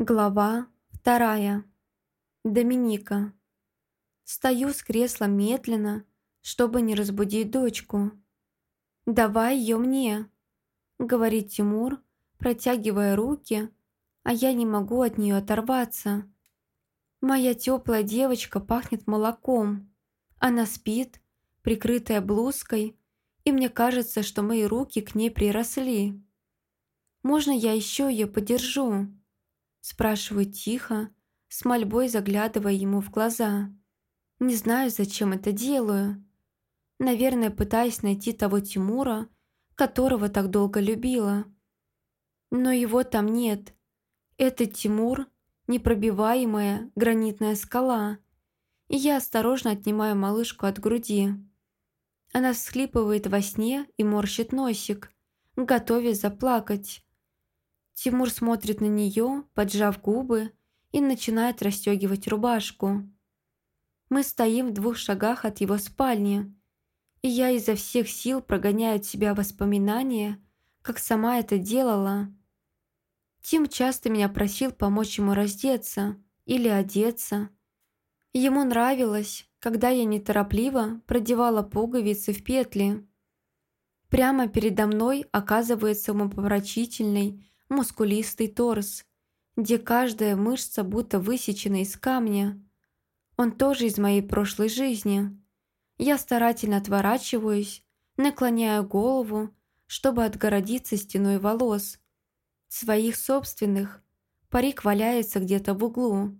Глава вторая. Доминика. Стою с кресла медленно, чтобы не разбудить дочку. «Давай ее мне», — говорит Тимур, протягивая руки, а я не могу от нее оторваться. Моя теплая девочка пахнет молоком. Она спит, прикрытая блузкой, и мне кажется, что мои руки к ней приросли. «Можно я еще ее подержу?» Спрашиваю тихо, с мольбой заглядывая ему в глаза. Не знаю, зачем это делаю. Наверное, пытаясь найти того Тимура, которого так долго любила. Но его там нет. Этот Тимур – непробиваемая гранитная скала. И я осторожно отнимаю малышку от груди. Она всхлипывает во сне и морщит носик, готовясь заплакать. Тимур смотрит на нее, поджав губы, и начинает расстегивать рубашку. Мы стоим в двух шагах от его спальни, и я изо всех сил прогоняю от себя воспоминания, как сама это делала. Тим часто меня просил помочь ему раздеться или одеться. Ему нравилось, когда я неторопливо продевала пуговицы в петли. Прямо передо мной оказывается умопомрачительный, мускулистый торс, где каждая мышца будто высечена из камня. Он тоже из моей прошлой жизни. Я старательно отворачиваюсь, наклоняю голову, чтобы отгородиться стеной волос. Своих собственных. Парик валяется где-то в углу.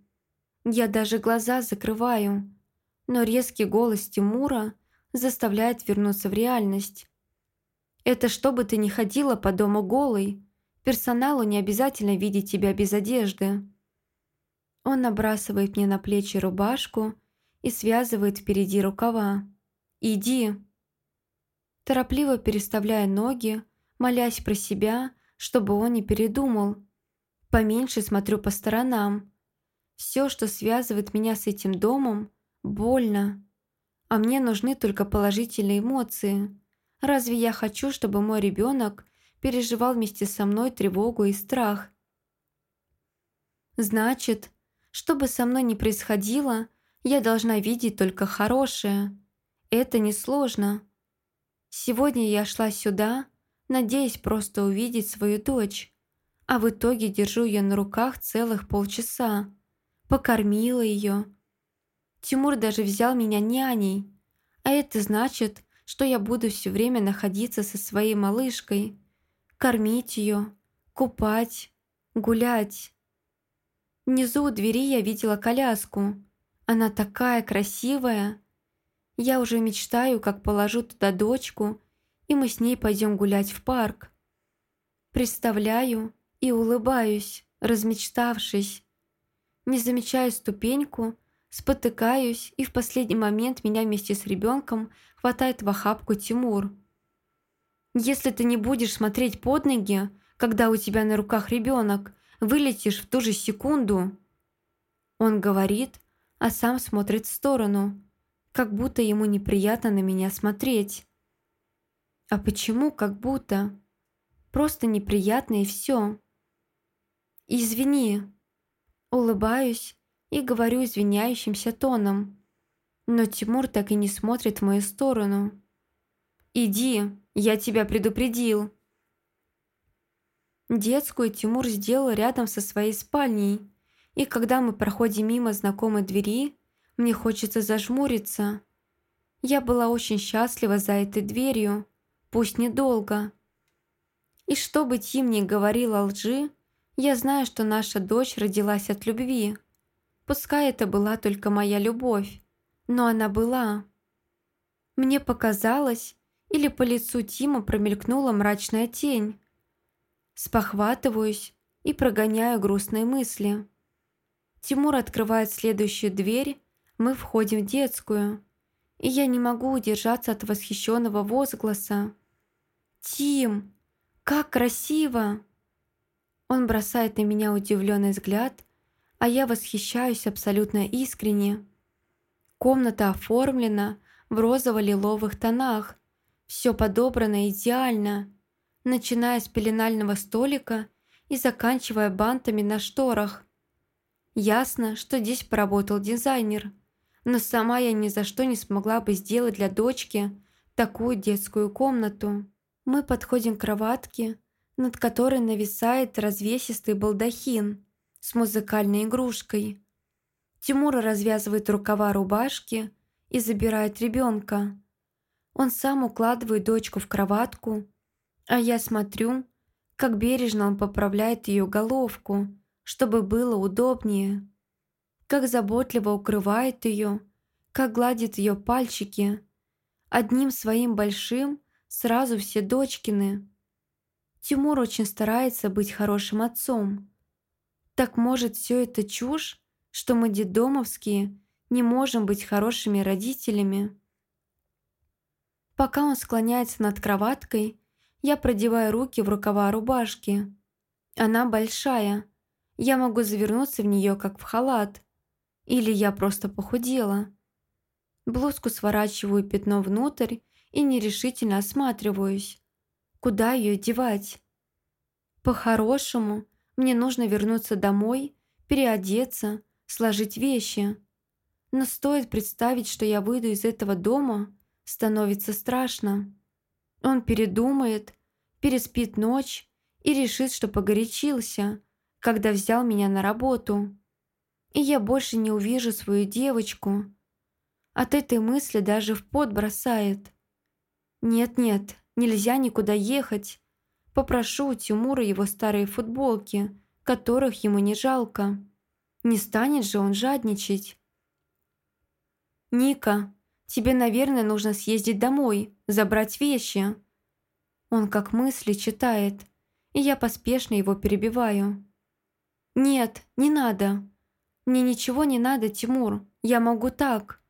Я даже глаза закрываю, но резкий голос Тимура заставляет вернуться в реальность. «Это чтобы ты не ходила по дому голой», Персоналу не обязательно видеть тебя без одежды. Он набрасывает мне на плечи рубашку и связывает впереди рукава. «Иди!» Торопливо переставляя ноги, молясь про себя, чтобы он не передумал. Поменьше смотрю по сторонам. Все, что связывает меня с этим домом, больно. А мне нужны только положительные эмоции. Разве я хочу, чтобы мой ребенок переживал вместе со мной тревогу и страх. Значит, что бы со мной ни происходило, я должна видеть только хорошее. Это несложно. Сегодня я шла сюда, надеясь просто увидеть свою дочь, а в итоге держу ее на руках целых полчаса. Покормила ее. Тимур даже взял меня няней, а это значит, что я буду все время находиться со своей малышкой кормить ее, купать, гулять. Внизу у двери я видела коляску. Она такая красивая. Я уже мечтаю, как положу туда дочку, и мы с ней пойдем гулять в парк. Представляю и улыбаюсь, размечтавшись. Не замечаю ступеньку, спотыкаюсь, и в последний момент меня вместе с ребенком хватает в охапку Тимур – если ты не будешь смотреть под ноги, когда у тебя на руках ребенок, вылетишь в ту же секунду. Он говорит, а сам смотрит в сторону, как будто ему неприятно на меня смотреть. А почему как будто? Просто неприятно и все. Извини. Улыбаюсь и говорю извиняющимся тоном. Но Тимур так и не смотрит в мою сторону. «Иди, я тебя предупредил». Детскую Тимур сделал рядом со своей спальней, и когда мы проходим мимо знакомой двери, мне хочется зажмуриться. Я была очень счастлива за этой дверью, пусть недолго. И что бы Тим ни говорил о лжи, я знаю, что наша дочь родилась от любви. Пускай это была только моя любовь, но она была. Мне показалось, или по лицу Тима промелькнула мрачная тень. Спохватываюсь и прогоняю грустные мысли. Тимур открывает следующую дверь, мы входим в детскую, и я не могу удержаться от восхищенного возгласа. «Тим, как красиво!» Он бросает на меня удивленный взгляд, а я восхищаюсь абсолютно искренне. Комната оформлена в розово-лиловых тонах, все подобрано идеально, начиная с пеленального столика и заканчивая бантами на шторах. Ясно, что здесь поработал дизайнер, но сама я ни за что не смогла бы сделать для дочки такую детскую комнату. Мы подходим к кроватке, над которой нависает развесистый балдахин с музыкальной игрушкой. Тимур развязывает рукава рубашки и забирает ребенка. Он сам укладывает дочку в кроватку, а я смотрю, как бережно он поправляет ее головку, чтобы было удобнее, как заботливо укрывает ее, как гладит ее пальчики. Одним своим большим сразу все дочкины. Тимур очень старается быть хорошим отцом. Так может все это чушь, что мы детдомовские не можем быть хорошими родителями? Пока он склоняется над кроваткой, я продеваю руки в рукава рубашки. Она большая. Я могу завернуться в нее, как в халат. Или я просто похудела. Блузку сворачиваю пятно внутрь и нерешительно осматриваюсь. Куда ее девать? По-хорошему, мне нужно вернуться домой, переодеться, сложить вещи. Но стоит представить, что я выйду из этого дома, становится страшно. Он передумает, переспит ночь и решит, что погорячился, когда взял меня на работу. И я больше не увижу свою девочку. От этой мысли даже в пот бросает. Нет-нет, нельзя никуда ехать. Попрошу у Тимура его старые футболки, которых ему не жалко. Не станет же он жадничать. «Ника, тебе, наверное, нужно съездить домой, забрать вещи». Он как мысли читает, и я поспешно его перебиваю. «Нет, не надо. Мне ничего не надо, Тимур. Я могу так».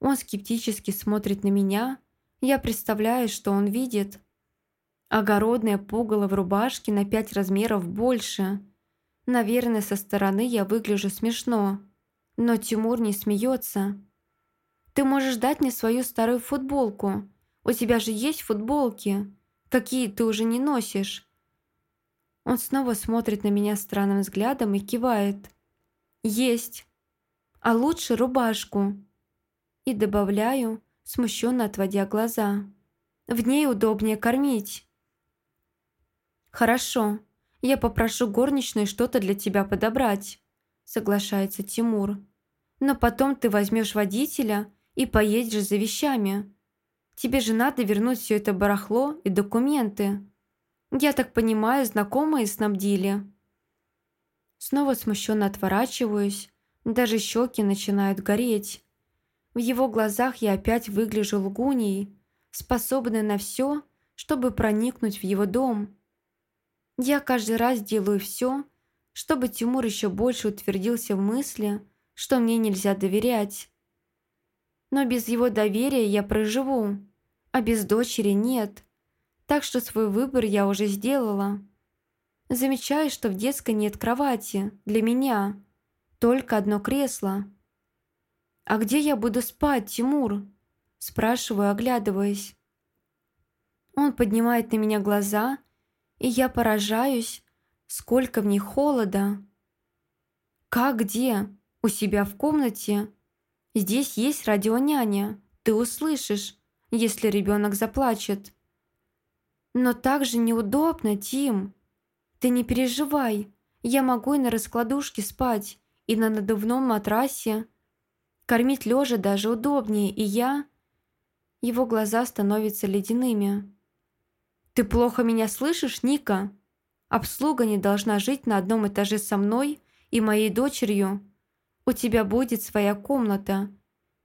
Он скептически смотрит на меня. Я представляю, что он видит. Огородное пугало в рубашке на пять размеров больше. Наверное, со стороны я выгляжу смешно. Но Тимур не смеется. «Ты можешь дать мне свою старую футболку. У тебя же есть футболки. Какие ты уже не носишь?» Он снова смотрит на меня странным взглядом и кивает. «Есть. А лучше рубашку». И добавляю, смущенно отводя глаза. «В ней удобнее кормить». «Хорошо. Я попрошу горничную что-то для тебя подобрать», соглашается Тимур. «Но потом ты возьмешь водителя и поедешь за вещами. Тебе же надо вернуть все это барахло и документы. Я так понимаю, знакомые снабдили». Снова смущенно отворачиваюсь, даже щеки начинают гореть. В его глазах я опять выгляжу лгуней, способной на все, чтобы проникнуть в его дом. Я каждый раз делаю все, чтобы Тимур еще больше утвердился в мысли, что мне нельзя доверять. Но без его доверия я проживу, а без дочери нет. Так что свой выбор я уже сделала. Замечаю, что в детской нет кровати для меня, только одно кресло. «А где я буду спать, Тимур?» Спрашиваю, оглядываясь. Он поднимает на меня глаза и я поражаюсь, сколько в них холода. Как где? У себя в комнате? Здесь есть радионяня, ты услышишь, если ребенок заплачет. Но так же неудобно, Тим. Ты не переживай, я могу и на раскладушке спать, и на надувном матрасе. Кормить лежа даже удобнее, и я... Его глаза становятся ледяными. «Ты плохо меня слышишь, Ника? Обслуга не должна жить на одном этаже со мной и моей дочерью. У тебя будет своя комната.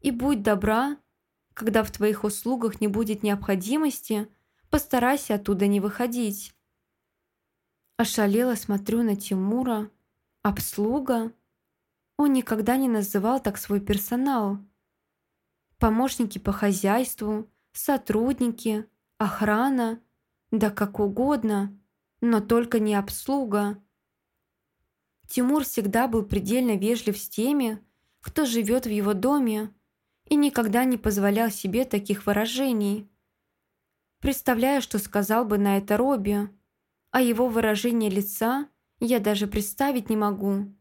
И будь добра, когда в твоих услугах не будет необходимости, постарайся оттуда не выходить». Ошалела смотрю на Тимура. «Обслуга?» Он никогда не называл так свой персонал. Помощники по хозяйству, сотрудники, охрана – да как угодно, но только не обслуга. Тимур всегда был предельно вежлив с теми, кто живет в его доме, и никогда не позволял себе таких выражений. Представляю, что сказал бы на это Робби, а его выражение лица я даже представить не могу.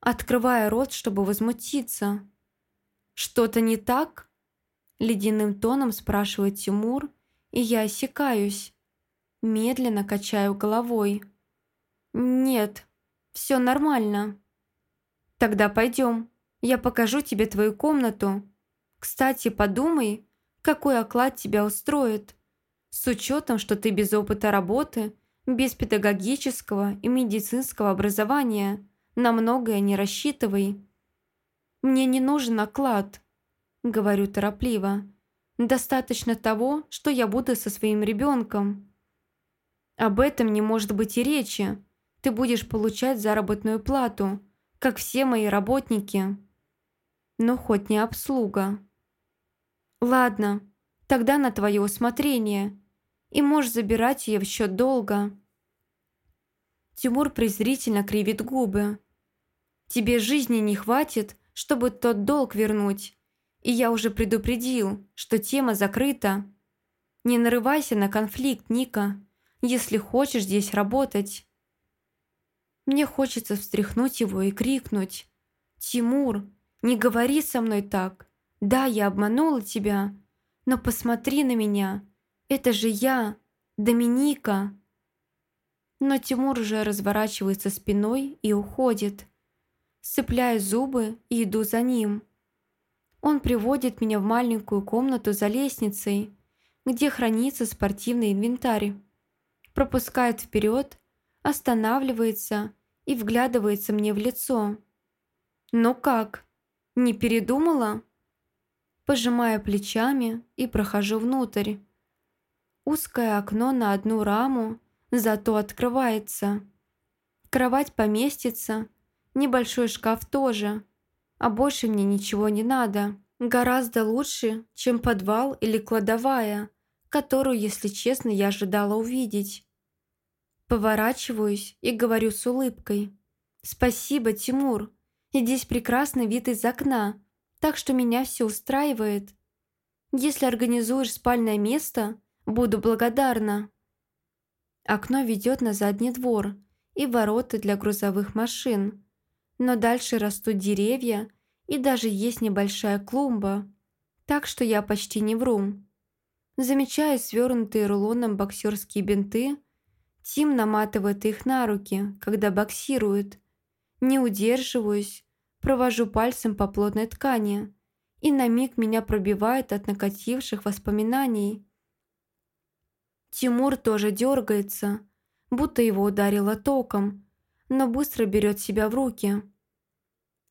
открывая рот, чтобы возмутиться. «Что-то не так?» Ледяным тоном спрашивает Тимур, и я осекаюсь. Медленно качаю головой. «Нет, все нормально». «Тогда пойдем, я покажу тебе твою комнату. Кстати, подумай, какой оклад тебя устроит, с учетом, что ты без опыта работы, без педагогического и медицинского образования, на многое не рассчитывай». «Мне не нужен оклад», — говорю торопливо. «Достаточно того, что я буду со своим ребенком». «Об этом не может быть и речи. Ты будешь получать заработную плату, как все мои работники. Но хоть не обслуга». «Ладно, тогда на твое усмотрение. И можешь забирать ее в счет долга». Тимур презрительно кривит губы. «Тебе жизни не хватит, чтобы тот долг вернуть. И я уже предупредил, что тема закрыта. Не нарывайся на конфликт, Ника, если хочешь здесь работать. Мне хочется встряхнуть его и крикнуть. «Тимур, не говори со мной так. Да, я обманула тебя, но посмотри на меня. Это же я, Доминика». Но Тимур уже разворачивается спиной и уходит сцепляю зубы и иду за ним. Он приводит меня в маленькую комнату за лестницей, где хранится спортивный инвентарь. Пропускает вперед, останавливается и вглядывается мне в лицо. «Ну как? Не передумала?» Пожимаю плечами и прохожу внутрь. Узкое окно на одну раму, зато открывается. Кровать поместится, Небольшой шкаф тоже. А больше мне ничего не надо. Гораздо лучше, чем подвал или кладовая, которую, если честно, я ожидала увидеть. Поворачиваюсь и говорю с улыбкой. «Спасибо, Тимур. Здесь прекрасный вид из окна, так что меня все устраивает. Если организуешь спальное место, буду благодарна». Окно ведет на задний двор и ворота для грузовых машин но дальше растут деревья и даже есть небольшая клумба, так что я почти не вру. Замечаю свернутые рулоном боксерские бинты, Тим наматывает их на руки, когда боксирует. Не удерживаюсь, провожу пальцем по плотной ткани, и на миг меня пробивает от накативших воспоминаний. Тимур тоже дергается, будто его ударило током, но быстро берет себя в руки.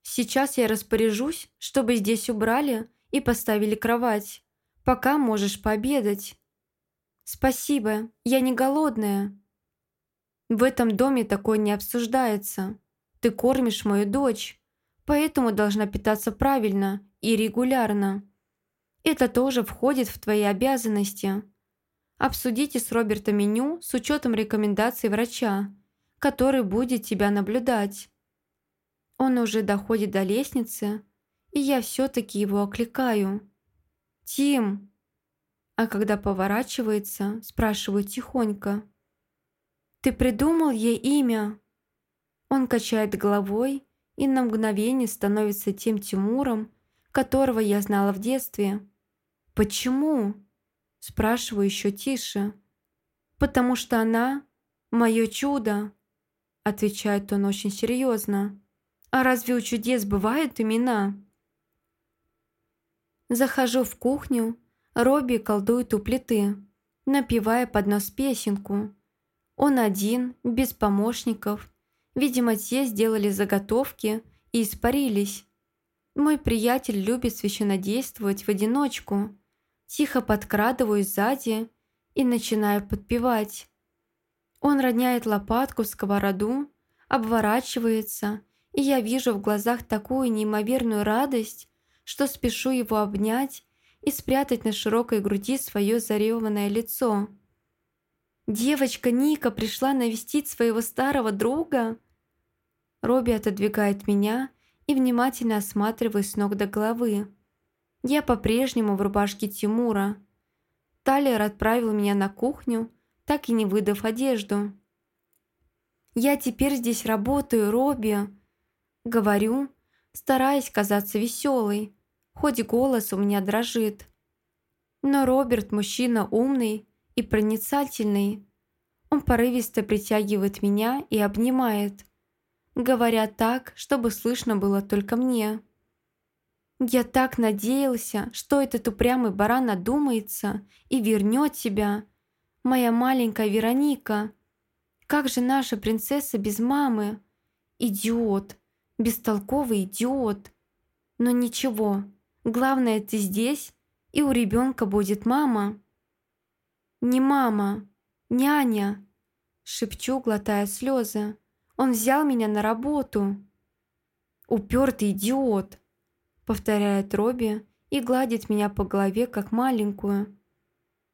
«Сейчас я распоряжусь, чтобы здесь убрали и поставили кровать. Пока можешь пообедать». «Спасибо, я не голодная». «В этом доме такое не обсуждается. Ты кормишь мою дочь, поэтому должна питаться правильно и регулярно. Это тоже входит в твои обязанности. Обсудите с Робертом меню с учетом рекомендаций врача который будет тебя наблюдать. Он уже доходит до лестницы, и я все-таки его окликаю. «Тим!» А когда поворачивается, спрашиваю тихонько. «Ты придумал ей имя?» Он качает головой и на мгновение становится тем Тимуром, которого я знала в детстве. «Почему?» Спрашиваю еще тише. «Потому что она – мое чудо!» Отвечает он очень серьезно. А разве у чудес бывают имена? Захожу в кухню, Робби колдует у плиты, напевая под нос песенку. Он один, без помощников. Видимо, те сделали заготовки и испарились. Мой приятель любит священодействовать в одиночку. Тихо подкрадываюсь сзади и начинаю подпевать. Он роняет лопатку в сковороду, обворачивается, и я вижу в глазах такую неимоверную радость, что спешу его обнять и спрятать на широкой груди свое зареванное лицо. «Девочка Ника пришла навестить своего старого друга?» Робби отодвигает меня и внимательно осматривает с ног до головы. Я по-прежнему в рубашке Тимура. Талер отправил меня на кухню, так и не выдав одежду. «Я теперь здесь работаю, Робби!» Говорю, стараясь казаться веселой, хоть голос у меня дрожит. Но Роберт мужчина умный и проницательный. Он порывисто притягивает меня и обнимает, говоря так, чтобы слышно было только мне. Я так надеялся, что этот упрямый баран одумается и вернет тебя. Моя маленькая Вероника. Как же наша принцесса без мамы? Идиот. Бестолковый идиот. Но ничего. Главное, ты здесь, и у ребенка будет мама. Не мама, няня. Шепчу, глотая слезы. Он взял меня на работу. Упертый идиот повторяет Робби и гладит меня по голове, как маленькую.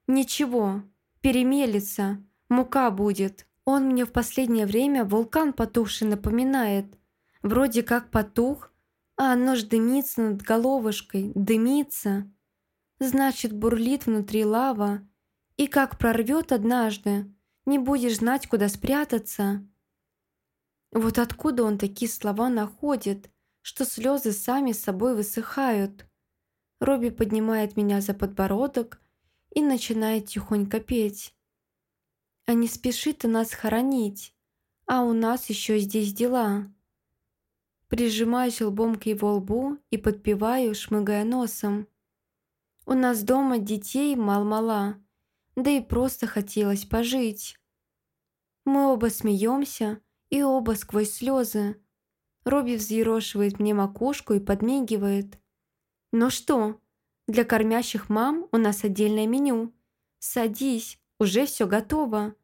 «Ничего, перемелится, мука будет. Он мне в последнее время вулкан потухший напоминает. Вроде как потух, а оно ж дымится над головушкой, дымится. Значит, бурлит внутри лава, и как прорвет однажды, не будешь знать, куда спрятаться». Вот откуда он такие слова находит – что слезы сами собой высыхают. Робби поднимает меня за подбородок и начинает тихонько петь. А не спешит нас хоронить, а у нас еще здесь дела. Прижимаюсь лбом к его лбу и подпеваю, шмыгая носом. У нас дома детей мал-мала, да и просто хотелось пожить. Мы оба смеемся и оба сквозь слезы. Робби взъерошивает мне макушку и подмигивает. «Ну что, для кормящих мам у нас отдельное меню. Садись, уже все готово».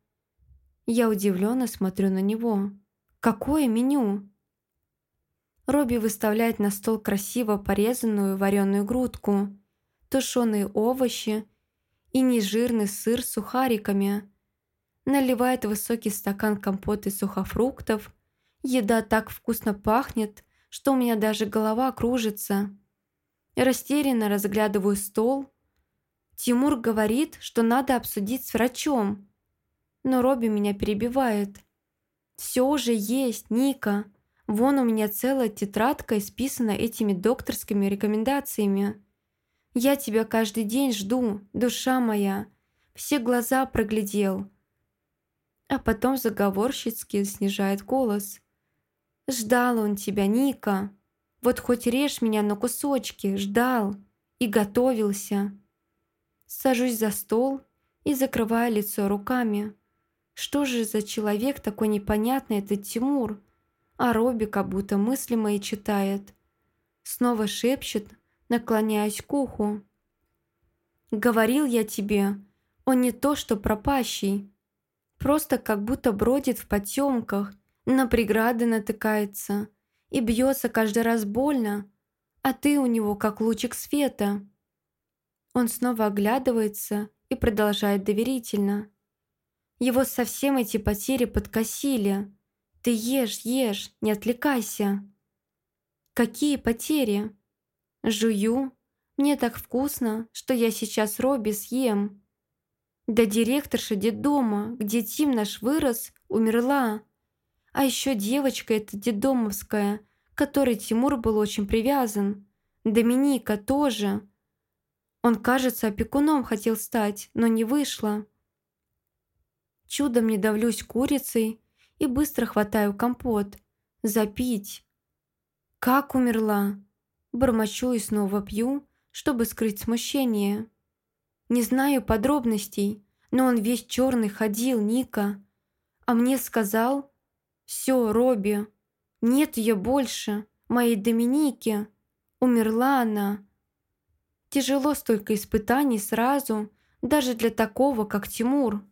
Я удивленно смотрю на него. «Какое меню?» Робби выставляет на стол красиво порезанную вареную грудку, тушеные овощи и нежирный сыр с сухариками. Наливает высокий стакан компота из сухофруктов – Еда так вкусно пахнет, что у меня даже голова кружится. Растерянно разглядываю стол. Тимур говорит, что надо обсудить с врачом. Но Робби меня перебивает. «Все уже есть, Ника. Вон у меня целая тетрадка исписана этими докторскими рекомендациями. Я тебя каждый день жду, душа моя. Все глаза проглядел». А потом заговорщицки снижает голос. Ждал он тебя, Ника. Вот хоть режь меня на кусочки, ждал и готовился. Сажусь за стол и закрываю лицо руками. Что же за человек такой непонятный этот Тимур? А Робби как будто мысли мои читает. Снова шепчет, наклоняясь к уху. «Говорил я тебе, он не то что пропащий, просто как будто бродит в потемках, на преграды натыкается и бьется каждый раз больно, а ты у него как лучик света. Он снова оглядывается и продолжает доверительно. Его совсем эти потери подкосили. Ты ешь, ешь, не отвлекайся. Какие потери? Жую. Мне так вкусно, что я сейчас Робби съем. Да директорша дома, где Тим наш вырос, умерла. А еще девочка эта дедомовская, к которой Тимур был очень привязан. Доминика тоже. Он, кажется, опекуном хотел стать, но не вышло. Чудом не давлюсь курицей и быстро хватаю компот. Запить. Как умерла? Бормочу и снова пью, чтобы скрыть смущение. Не знаю подробностей, но он весь черный ходил, Ника. А мне сказал, все, Робби, нет ее больше, моей Доминики. Умерла она. Тяжело столько испытаний сразу, даже для такого, как Тимур.